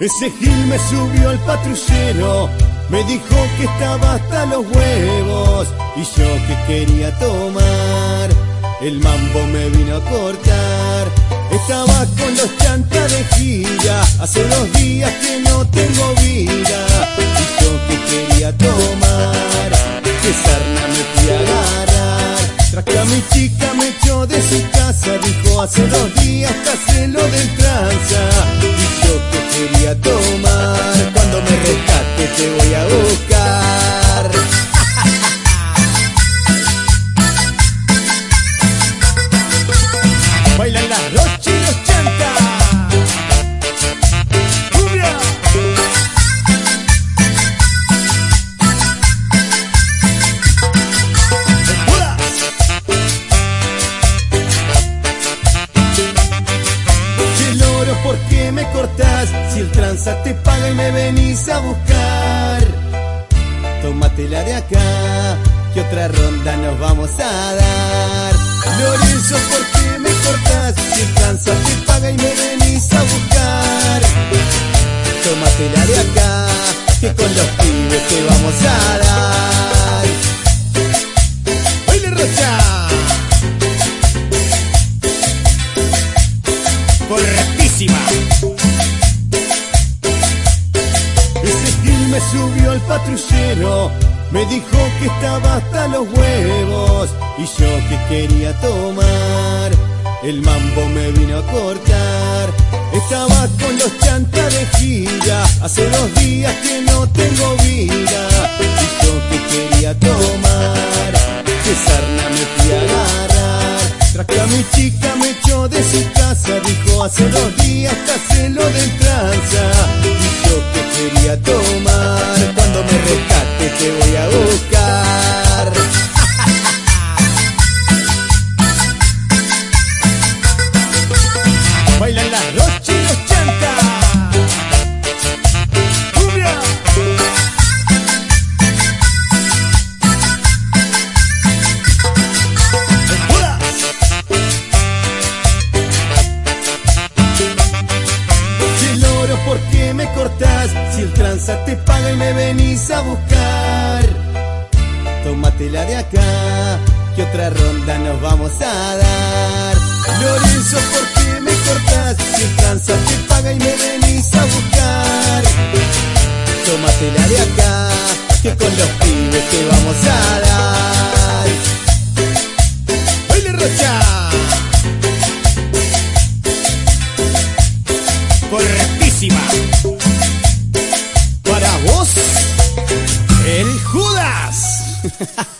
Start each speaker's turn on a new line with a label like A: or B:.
A: Ese Gil me subió al patrullero, me dijo que estaba hasta los huevos y yo que quería tomar. El mambo me vino a cortar, estaba con los chantas de gira, hace dos días que no tengo vida y yo que quería tomar. Que sarna me fui a agarrar, tras que a mi chica me echó de su casa, dijo hace dos días que lo del tranza Si el tranza te paga y me venís a buscar. Tómatela de acá, que otra ronda nos vamos a dar. Lorenzo, ¿por qué me cortás? Si el subió al patrullero, me dijo que estaba hasta los huevos y yo que quería tomar. El mambo me vino a cortar, estaba con los chantas de gira, hace dos días que no tengo vida y yo que quería tomar. Que sarna me fui a agarrar, tras que a mi chica me echó de su casa, dijo hace dos días que lo del tranza quería tomar. Cuando me rescate te voy a buscar. ¿Por qué me cortás? Si el tranza te paga y me venís a buscar. Tómatela de acá, que otra ronda nos vamos a dar. Lorenzo, ¿por qué me cortás? Si el tranza te paga y me venís a buscar. Tómatela de acá, que con los pibes te vamos a dar. Para vos, el Judas.